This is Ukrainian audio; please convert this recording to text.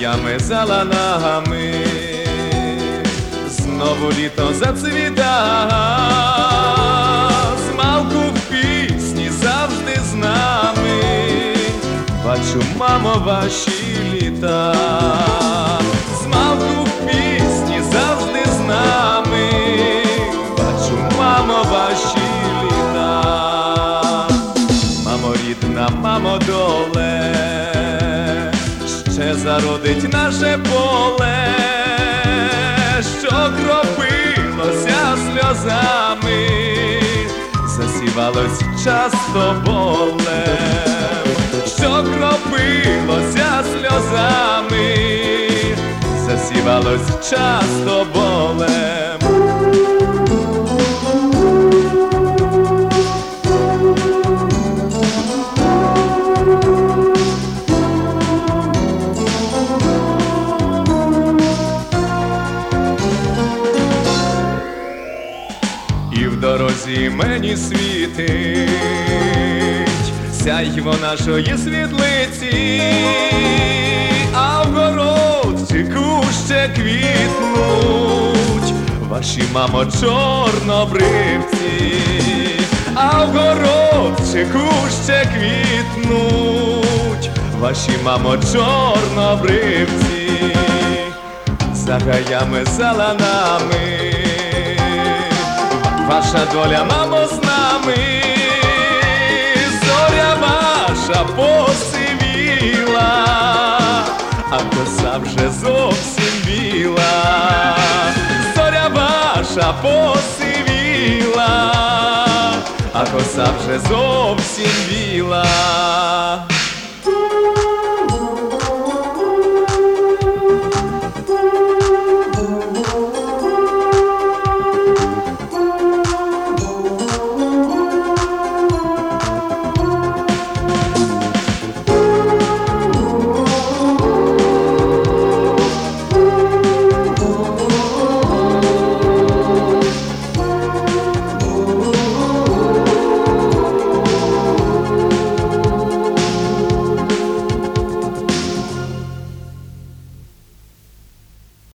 гаями за ланами, знову літо зацвіта, змалку в пісні завжди з нами, бачу, мамо, ваші літа, змалку в пісні завжди з нами, бачу, мамо, ваші літа, мамо рідна, мамо доле, зародить наше поле, що кропилося сльозами, засівалось часто болем, що кропилося сльозами, засівалось часто болем. Дорозі мені світить. Сяйво нашої світлиці, а в городчику ще квітнуть. Ваші мамо чорнобривці, а в городчику ще квітнуть. Ваші мамо чорнобривці, за гаями за ваша доля, мамо, з нами, зоря ваша посивіла, а коса вже зовсім біла, зоря ваша посивіла, а коса вже зовсім біла.